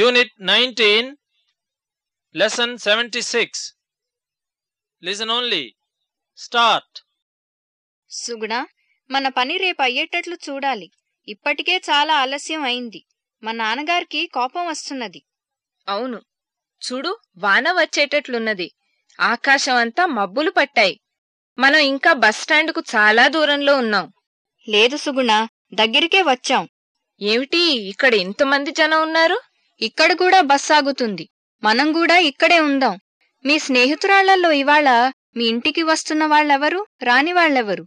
Unit 19, Lesson 76. Listen only. Start. సుగుణ మన పని రేపు అయ్యేటట్లు చూడాలి. ఇప్పటికే చాలా ఆలస్యం అయింది. మా నాన్నగారికి కోపం వస్తున్నది. అవును. చూడు వాన వచ్చేటట్లున్నది. ఆకాశం అంతా మబ్బులు పట్టాయి. మనం ఇంకా బస్ స్టాండ్కు చాలా దూరంలో ఉన్నాం. లేదు సుగుణ దగ్గరికే వచ్చాం. ఏమిటి ఇక్కడ ఇంతమంది జనం ఉన్నారు? ఇక్కడ కూడా బస్ ఆగుతుంది. మనం కూడా ఇక్కడే ఉందాం. మీ స్నేహితురాళ్ళలో ఇవాళ మీ ఇంటికి వస్తున్న వాళ్ళెవరు? రాని వాళ్ళెవరు?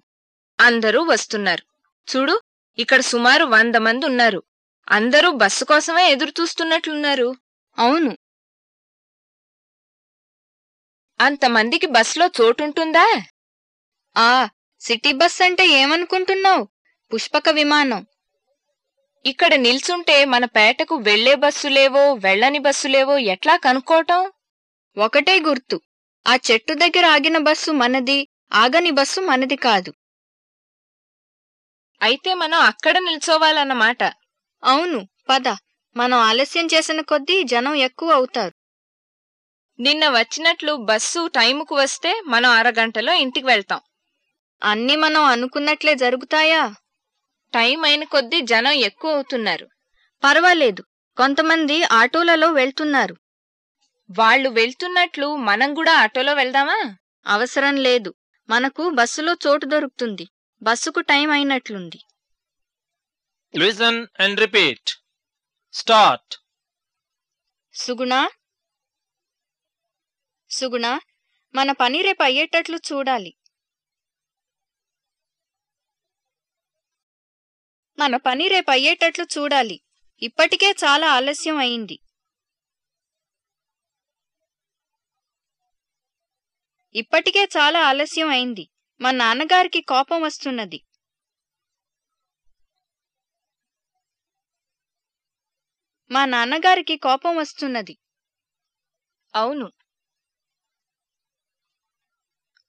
అందరూ వస్తున్నారు. చూడు ఇక్కడ సుమారు వంద మంది ఉన్నారు. అందరూ బస్సు కోసమే ఎదురు చూస్తున్నట్లున్నారు అవును. అంతమందికి బస్సులో చోటుంటుందా? ఆ సిటీ బస్ అంటే ఏమనుకుంటున్నావు? పుష్పక విమానం. ఇక్కడ నిల్చుంటే మన పేటకు వెళ్ళే బస్సులేవో వెళ్ళని బస్సులేవో ఎట్లా కనుక్కోవటం? ఒకటే గుర్తు. ఆ చెట్టు దగ్గర ఆగిన బస్సు మనది ఆగని బస్సు మనది కాదు. అయితే మనం అక్కడ నిల్చోవాలన్నమాట. అవును పద. మనం ఆలస్యం చేసిన కొద్దీ జనం ఎక్కువ అవుతారు. నిన్న వచ్చినట్లు బస్సు టైముకు వస్తే మనం అరగంటలో ఇంటికి వెళ్తాం. అన్నీ మనం అనుకున్నట్లే జరుగుతాయా? టైం అయిన కొద్దీ జనం ఎక్కువ అవుతున్నారు పర్వాలేదు కొంతమంది ఆటోలలో వెళ్తున్నారు. వాళ్ళు వెళ్తున్నట్లు మనం కూడా ఆటోలో వెళ్దామా? అవసరం లేదు మనకు బస్సులో చోటు దొరుకుతుంది బస్సుకు టైం అయినట్లుంది. Repeat. Start. సుగుణ? సుగుణ మన పని రేపు అయ్యేటట్లు చూడాలి. మన పని రేపు అయ్యేటట్లు చూడాలి. ఇప్పటికే చాలా ఆలస్యం అయింది. ఇప్పటికే చాలా ఆలస్యం అయింది. మా నాన్నగారికి కోపం వస్తున్నది. మా నాన్నగారికి కోపం వస్తున్నది. అవును.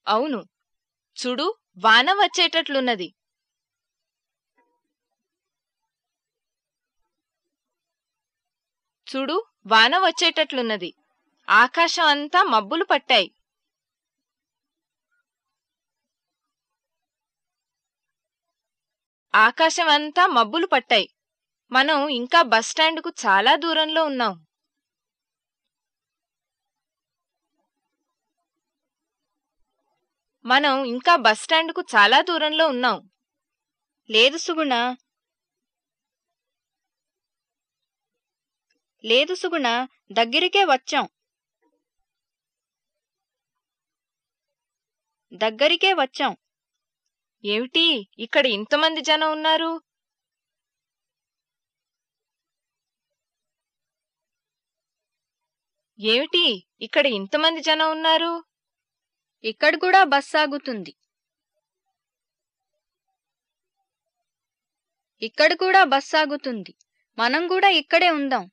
అవును. చూడు వాన వచ్చేటట్లున్నది. చూడు వాన వచ్చేటట్లున్నది. ఆకాశం అంతా మబ్బులు పట్టాయి. ఆకాశం అంతా మబ్బులు పట్టాయి. మనం ఇంకా బస్ స్టాండ్కు చాలా దూరంలో ఉన్నాం. మనం ఇంకా బస్ స్టాండ్కు చాలా దూరంలో ఉన్నాం. లేదు సుగుణ లేదు సుగుణ దగ్గరికే వచ్చాం. దగ్గరికే వచ్చాం. ఏమిటి? ఇక్కడ ఇంతమంది జనం ఉన్నారు? ఏమిటి? ఇక్కడ ఇంతమంది జనం ఉన్నారు? ఇక్కడ కూడా బస్ ఆగుతుంది. ఇక్కడ కూడా బస్ ఆగుతుంది. మనం కూడా ఇక్కడే ఉందాం.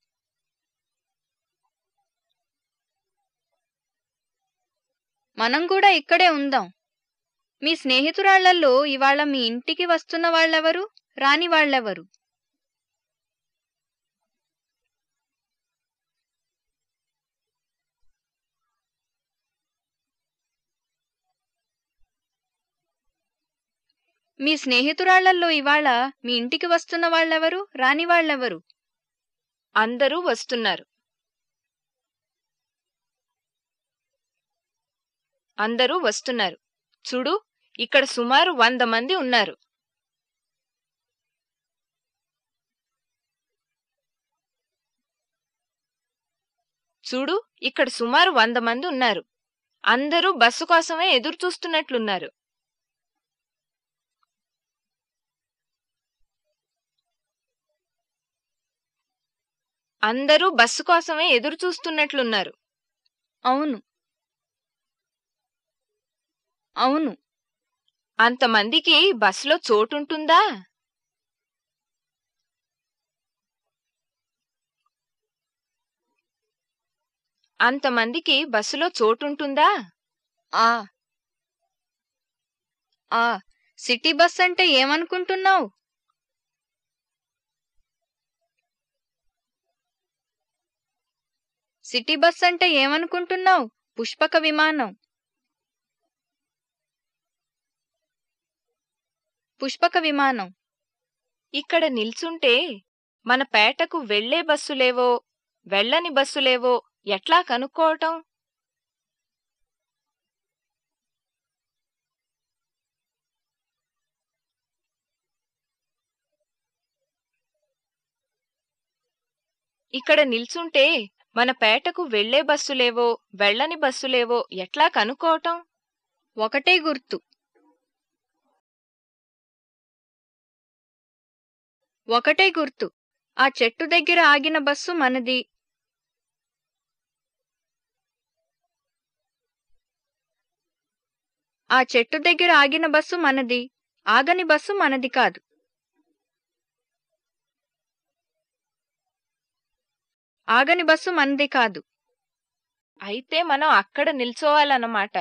మనం కూడా ఇక్కడే ఉందాం. మీ స్నేహితురాళ్ళల్లో ఇవాళ మీ ఇంటికి వస్తున్న వాళ్ళెవరు? రాని వాళ్ళెవరు? మీ స్నేహితురాళ్ళల్లో ఇవాళ మీ ఇంటికి వస్తున్న వాళ్ళెవరు? రాని వాళ్ళెవరు? అందరూ వస్తున్నారు. అందరూ వస్తున్నారు. చూడు ఇక్కడ సుమారు వంద మంది ఉన్నారు. చూడు ఇక్కడ సుమారు వంద మంది ఉన్నారు. అందరూ బస్సు కోసమే ఎదురు చూస్తున్నట్లున్నారు అందరూ బస్సు కోసమే ఎదురు చూస్తున్నట్లున్నారు అవును. అవును. అంతమందికి బస్సులో చోటుంటుందా? అంతమందికి బస్సులో చోటుంటుందా? ఆ. ఆ. సిటీ బస్ అంటే ఏమనుకుంటున్నావు? సిటీ బస్ అంటే ఏమనుకుంటున్నావు? పుష్పక విమానం. పుష్పక విమానం. ఇక్కడ నిల్చుంటే మన పేటకు వెళ్ళే బస్సులేవో వెళ్ళని బస్సులేవో ఎట్లా కనుక్కోవటం? ఇక్కడ నిల్చుంటే మన పేటకు వెళ్ళే బస్సులేవో వెళ్ళని బస్సులేవో ఎట్లా కనుక్కోవటం? ఒకటే గుర్తు. ఒకటే గుర్తు. ఆ చెట్టు దగ్గర ఆగిన బస్సు మనది. ఆ చెట్టు దగ్గర ఆగిన బస్సు మనది. ఆగని బస్సు మనది కాదు. ఆగని బస్సు మనది కాదు. అయితే మనం అక్కడ నిల్చోవాలన్నమాట.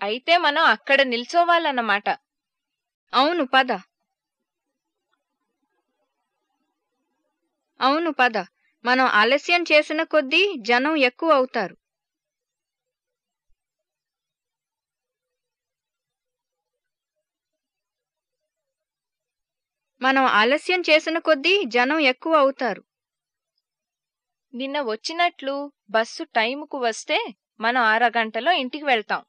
అయితే మనం అక్కడ నిల్చోవాలన్నమాట. అవును పద. అవును పద. మనం ఆలస్యం చేసిన కొద్దీ జనం ఎక్కువ అవుతారు. మనం ఆలస్యం చేసిన కొద్దీ జనం ఎక్కువ అవుతారు. నిన్న వచ్చినట్లు బస్సు టైముకు వస్తే మనం అరగంటలో ఇంటికి వెళ్తాం.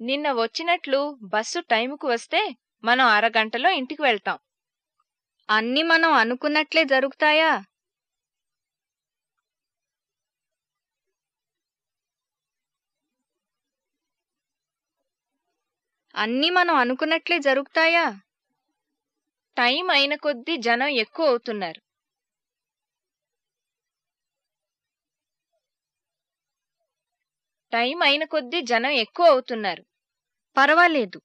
నిన్న వచ్చినట్లు బస్సు టైముకు వస్తే మనం అరగంటలో ఇంటికి వెళ్తాం. అన్ని మనం అనుకున్నట్లే జరుగుతాయా? అన్ని మనం అనుకున్నట్లే జరుగుతాయా? టైం అయిన కొద్దీ జనం ఎక్కువ అవుతున్నారు. టైం అయిన కొద్దీ జనం ఎక్కువ అవుతున్నారు. పర్వాలేదు.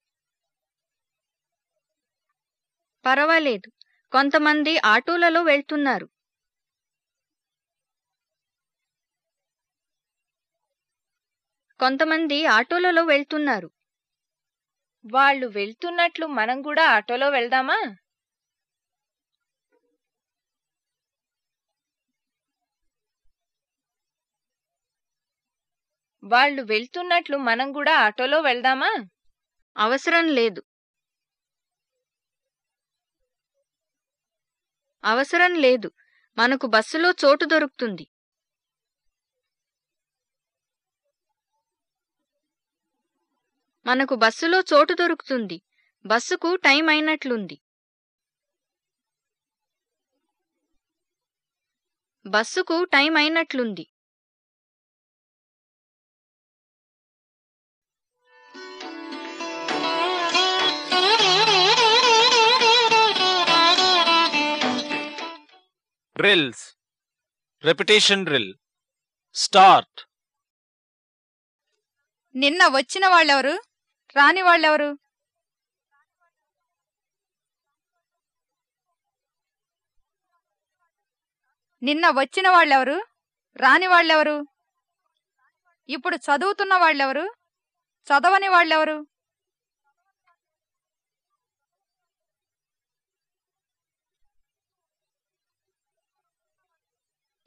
పర్వాలేదు. కొంతమంది ఆటోలలో వెళ్తున్నారు. కొంతమంది ఆటోలలో వెళ్తున్నారు. వాళ్ళు వెళ్తున్నట్లు మనం కూడా ఆటోలో వెళ్దామా? వాళ్ళు వెళ్తున్నట్లు మనం కూడా ఆటోలో వెళ్దామా? అవసరం లేదు. అవసరం లేదు. మనకు బస్సులో చోటు దొరుకుతుంది. మనకు బస్సులో చోటు దొరుకుతుంది. బస్సుకు టైం అయినట్లుంది. బస్సుకు టైం అయినట్లుంది. రిల్స్ రెపిటేషన్ రిల్ స్టార్ట్ నిన్న వచ్చిన వాళ్ళెవరు? రాని వాళ్ళెవరు? నిన్న వచ్చిన వాళ్ళెవరు? రాని వాళ్ళెవరు? ఇప్పుడు చదువుతున్న వాళ్ళెవరు? చదవని వాళ్ళెవరు?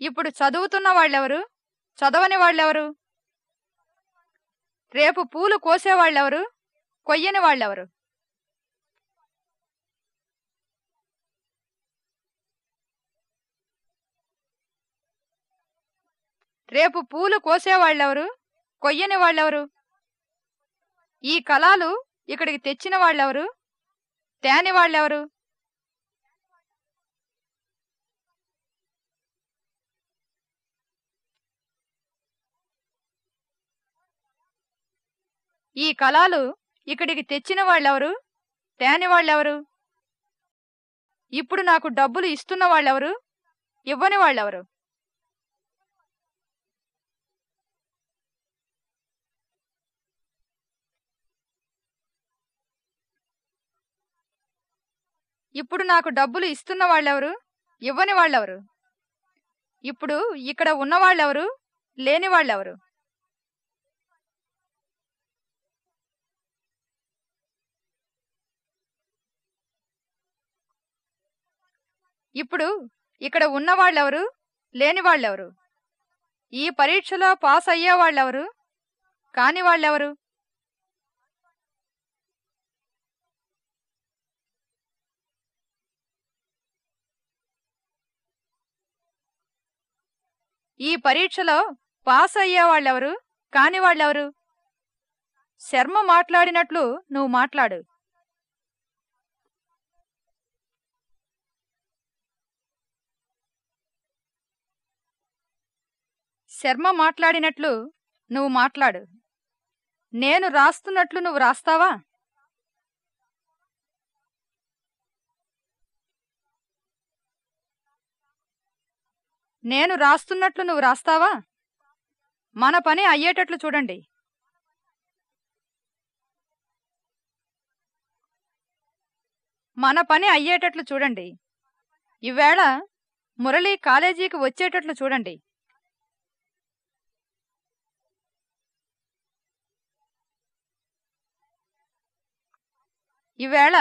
ఇప్పుడు చదువుతున్న వాళ్ళెవరు? చదవని వాళ్ళెవరు? రేపు పూలు కోసేవాళ్ళెవరు కొయ్యని వాళ్ళెవరు? రేపు పూలు కోసేవాళ్ళెవరు కొయ్యని వాళ్ళెవరు? ఈ కళాలు ఇక్కడికి తెచ్చిన వాళ్ళెవరు? తేని వాళ్ళెవరు? ఈ కళాలు ఇక్కడికి తెచ్చిన వాళ్ళెవరు? తేని వాళ్ళెవరు? ఇప్పుడు నాకు డబ్బులు ఇస్తున్న వాళ్ళెవరు? ఇవ్వని వాళ్ళెవరు? ఇప్పుడు నాకు డబ్బులు ఇస్తున్న వాళ్ళెవరు? ఇవ్వని వాళ్ళెవరు? ఇప్పుడు ఇక్కడ ఉన్నవాళ్ళెవరు లేని వాళ్ళెవరు? ఇప్పుడు ఇక్కడ ఉన్న వాళ్ళెవరు లేని వాళ్ళెవరు ఈ పరీక్షలో పాస్ అయ్యే వాళ్ళెవరు కాని వాళ్ళెవరు ఈ పరీక్షలో పాస్ అయ్యే వాళ్ళెవరు కాని వాళ్ళెవరు శర్మ మాట్లాడినట్లు నువ్వు మాట్లాడు. శర్మ మాట్లాడినట్లు నువ్వు మాట్లాడు. నేను రాస్తున్నట్లు నువ్వు రాస్తావా? నేను రాస్తున్నట్లు నువ్వు రాస్తావా? మన పని అయ్యేటట్లు చూడండి. మన పని అయ్యేటట్లు చూడండి. ఈవేళ మురళి కాలేజీకి వచ్చేటట్లు చూడండి. ఈవేళ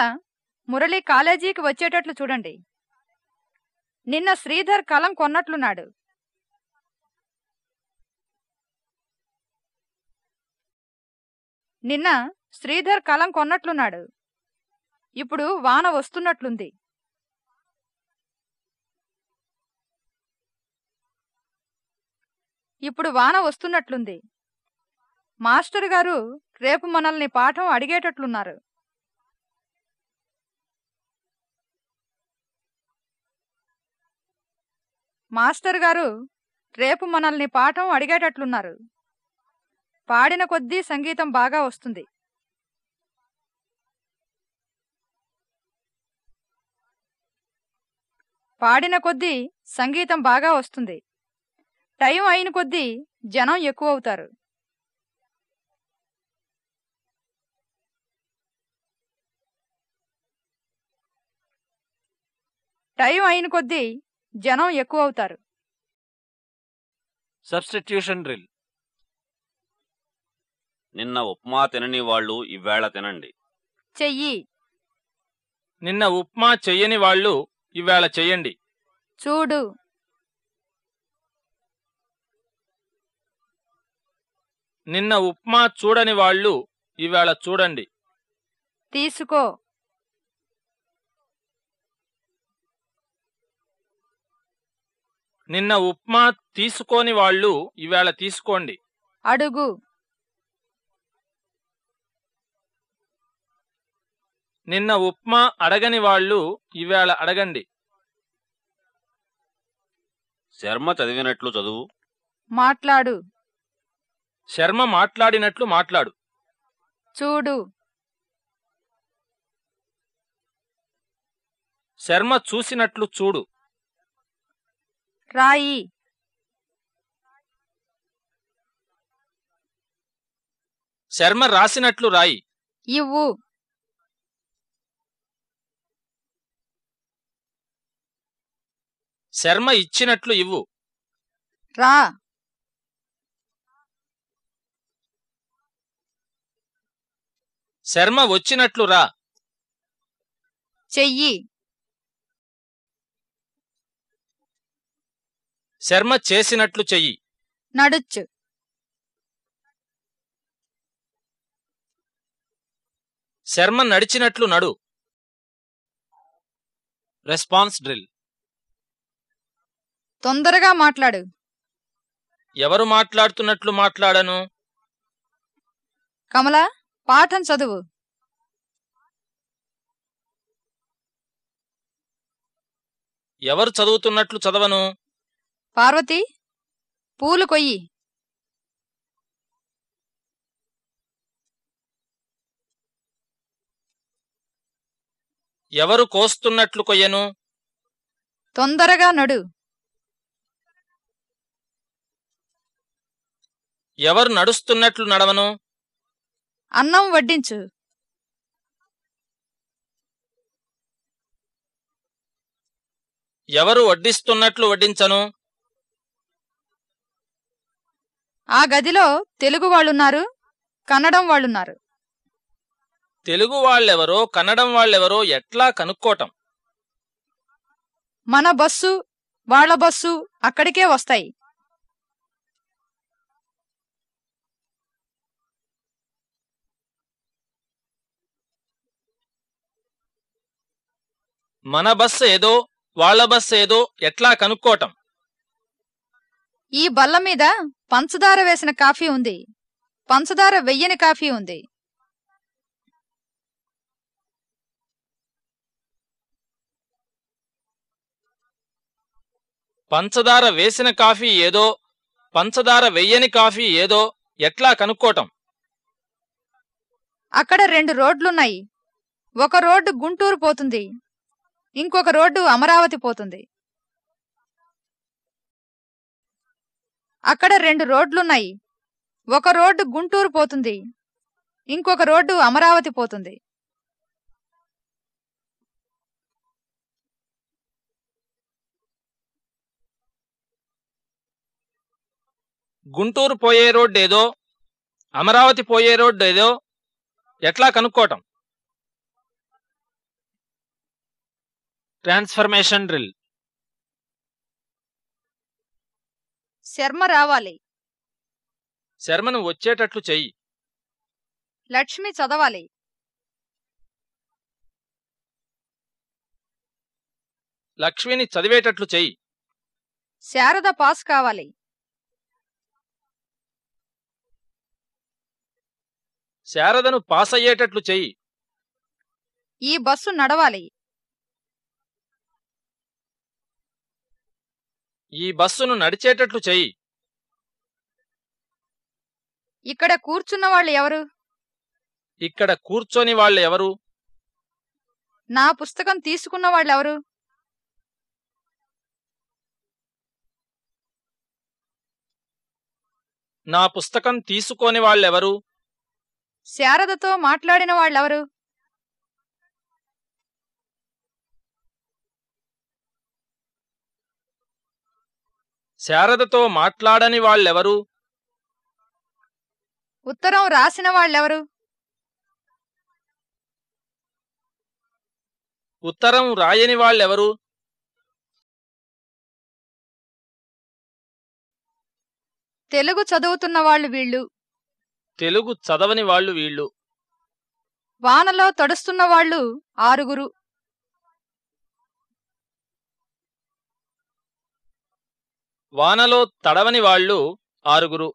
మురళి కాలేజీకి వచ్చేటట్లు చూడండి. నిన్న శ్రీధర్ కలం కొన్నట్లున్నాడు. నిన్న శ్రీధర్ కలం కొన్నట్లున్నాడు. ఇప్పుడు వాన వస్తున్నట్లుంది. ఇప్పుడు వాన వస్తున్నట్లుంది. మాస్టర్ గారు రేపు మనల్ని పాఠం అడిగేటట్లున్నారు. మాస్టర్ గారు రేపు మనల్ని పాఠం అడిగేటట్లున్నారు. పాడిన కొద్దీ సంగీతం బాగా వస్తుంది. పాడిన కొద్దీ సంగీతం బాగా వస్తుంది. టైం అయిన కొద్దీ జనం ఎక్కువ అవుతారు టైం అయిన కొద్దీ జనం ఎక్కువ అవుతారు సబ్స్టిట్యూషన్ డ్రిల్ నిన్న ఉప్మా తినని వాళ్ళు ఇవేళ తినండి. చెయ్యి. నిన్న ఉప్మా చెయ్యని వాళ్ళు ఇవాళ చెయ్యండి. చూడు. నిన్న ఉప్మా చూడని వాళ్ళు ఇవాళ చూడండి. తీసుకో. నిన్న ఉప్మా తీసుకోని వాళ్ళు ఇవాళ తీసుకోండి. అడుగు. నిన్న ఉప్మా అడగని వాళ్ళు ఇవాళ అడగండి. శర్మ చదివినట్లు చదువు. మాట్లాడు. శర్మ మాట్లాడినట్లు మాట్లాడు. చూడు. శర్మ చూసినట్లు చూడు. రాయి. శర్మ రాసినట్లు రాయి. ఇవ్వు. శర్మ ఇచ్చినట్లు ఇవ్వు. రా. శర్మ వచ్చినట్లు రా. చెయ్యి. శర్మ చేసినట్లు చెయ్యి. నడుచ్చు. శర్మ నడిచినట్లు నడు. Response drill. తొందరగా మాట్లాడు. ఎవరు మాట్లాడుతున్నట్లు మాట్లాడను? కమల పాఠం చదువు. ఎవరు చదువుతున్నట్లు చదవను? పార్వతి పూలు కొయ్యి. ఎవరు కోస్తున్నట్లు కొయ్యను? తొందరగా నడు. ఎవరు నడుస్తున్నట్లు నడవను? అన్నం వడ్డించు. ఎవరు వడ్డిస్తున్నట్లు వడ్డించను? ఆ గదిలో తెలుగు వాళ్ళున్నారు కన్నడం వాళ్ళున్నారు. తెలుగు వాళ్ళెవరో కన్నడం వాళ్ళెవరో ఎట్లా కనుక్కోటం? మన బస్సు వాళ్ళ బస్సు అక్కడికే వస్తాయి. మన బస్సు ఏదో వాళ్ళ బస్సు ఏదో ఎట్లా కనుక్కోటం? ఈ బల్ల మీద పంచదార వేసిన కాఫీ ఉంది. పంచదార వెయ్యని కాఫీ ఉంది. పంచదార వేసిన కాఫీ ఏదో పంచదార వెయ్యని కాఫీ ఏదో ఎట్లా కనుక్కోటం? అక్కడ రెండు రోడ్లున్నాయి. ఒక రోడ్డు గుంటూరు పోతుంది. ఇంకొక రోడ్డు అమరావతి పోతుంది. అక్కడ రెండు రోడ్లున్నాయి. ఒక రోడ్డు గుంటూరు పోతుంది. ఇంకొక రోడ్డు అమరావతి పోతుంది. గుంటూరు పోయే రోడ్డు ఏదో అమరావతి పోయే రోడ్డు ఏదో ఎట్లా కనుక్కోటం ట్రాన్స్ఫర్మేషన్ డ్రిల్. శర్మ రావాలి. శర్మను వచ్చేటట్లు చెయ్యి. లక్ష్మి చదవాలి. లక్ష్మిని చదివేటట్లు చెయ్యి. శారద పాస్ కావాలి. శారదను పాస్ అయ్యేటట్లు చెయ్యి. ఈ బస్సు నడవాలి. ఈ బస్సును నడిచేటట్లు చెయ్యి. ఇక్కడ కూర్చున్న వాళ్ళు ఎవరు? ఇక్కడ కూర్చొని వాళ్ళు ఎవరు? నా పుస్తకం తీసుకున్న వాళ్ళెవరు నా పుస్తకం తీసుకోని వాళ్ళెవరు? శారదతో మాట్లాడిన వాళ్ళెవరు? శారదతో మాట్లాడని వాళ్ళెవరు? ఉత్తరం రాసిన వాళ్ళెవరు? ఉత్తరం రాయని వాళ్ళెవరు? తెలుగు చదువుతున్న వాళ్ళు వీళ్ళు. తెలుగు చదవని వాళ్ళు వీళ్ళు. వానలో తడుస్తున్న వాళ్ళు ఆరుగురు. వానలో తడవని వాళ్ళు ఆరుగురు.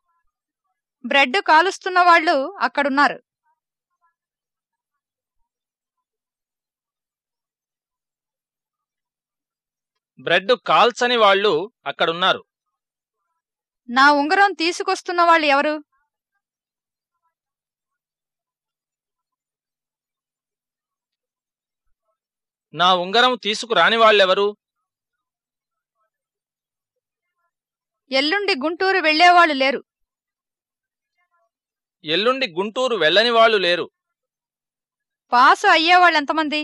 బ్రెడ్ కాలుస్తున్న వాళ్ళు అక్కడున్నారు. బ్రెడ్ కాల్చని వాళ్ళు అక్కడున్నారు. నా ఉంగరం తీసుకొస్తున్న వాళ్ళు ఎవరు? నా ఉంగరం తీసుకురాని వాళ్ళెవరు? ఎల్లుండి గుంటూరు వెళ్ళేవాళ్ళు లేరు. ఎల్లుండి గుంటూరు వెళ్ళని వాళ్ళు లేరు. పాసు అయ్యేవాళ్ళు ఎంతమంది?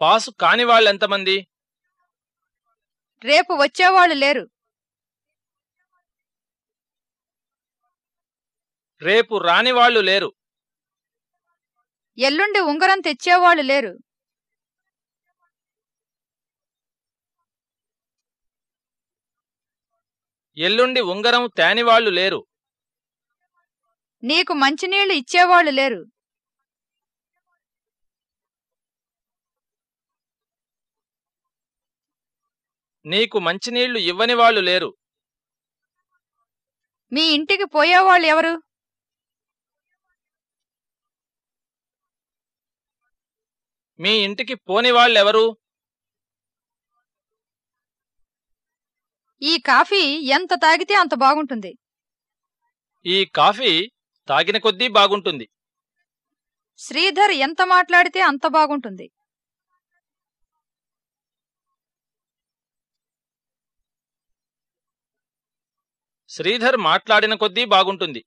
పాసు కాని వాళ్ళెంతమంది రేపు వచ్చేవాళ్ళు లేరు. రేపు రాని వాళ్ళు లేరు. ఎల్లుండి ఉంగరం తెచ్చేవాళ్ళు లేరు. ఎల్లుండి ఉంగరం తేని వాళ్ళు లేరు. నీకు మంచినీళ్ళు ఇచ్చేవాళ్ళు లేరు. నీకు మంచినీళ్ళు ఇవ్వని వాళ్ళు లేరు. మీ ఇంటికి పోయేవాళ్ళు ఎవరు? మీ ఇంటికి పోని వాళ్ళెవరు ఈ కాఫీ ఎంత తాగితే అంత బాగుంటుంది. ఈ కాఫీ తాగిన కొద్దీ బాగుంటుంది. శ్రీధర్ ఎంత మాట్లాడితే అంత బాగుంటుంది. శ్రీధర్ మాట్లాడిన కొద్దీ బాగుంటుంది.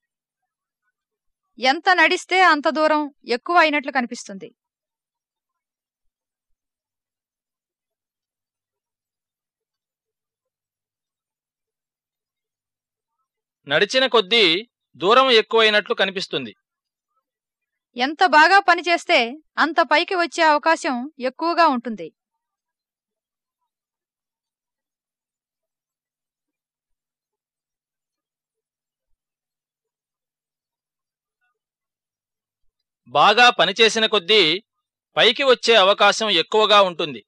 ఎంత నడిస్తే అంత దూరం ఎక్కువ అయినట్లు కనిపిస్తుంది. నడిచిన కొద్దీ దూరం ఎక్కువైనట్లు కనిపిస్తుంది. ఎంత బాగా పనిచేస్తే అంత పైకి వచ్చే అవకాశం ఎక్కువగా ఉంటుంది. బాగా పనిచేసిన కొద్దీ పైకి వచ్చే అవకాశం ఎక్కువగా ఉంటుంది.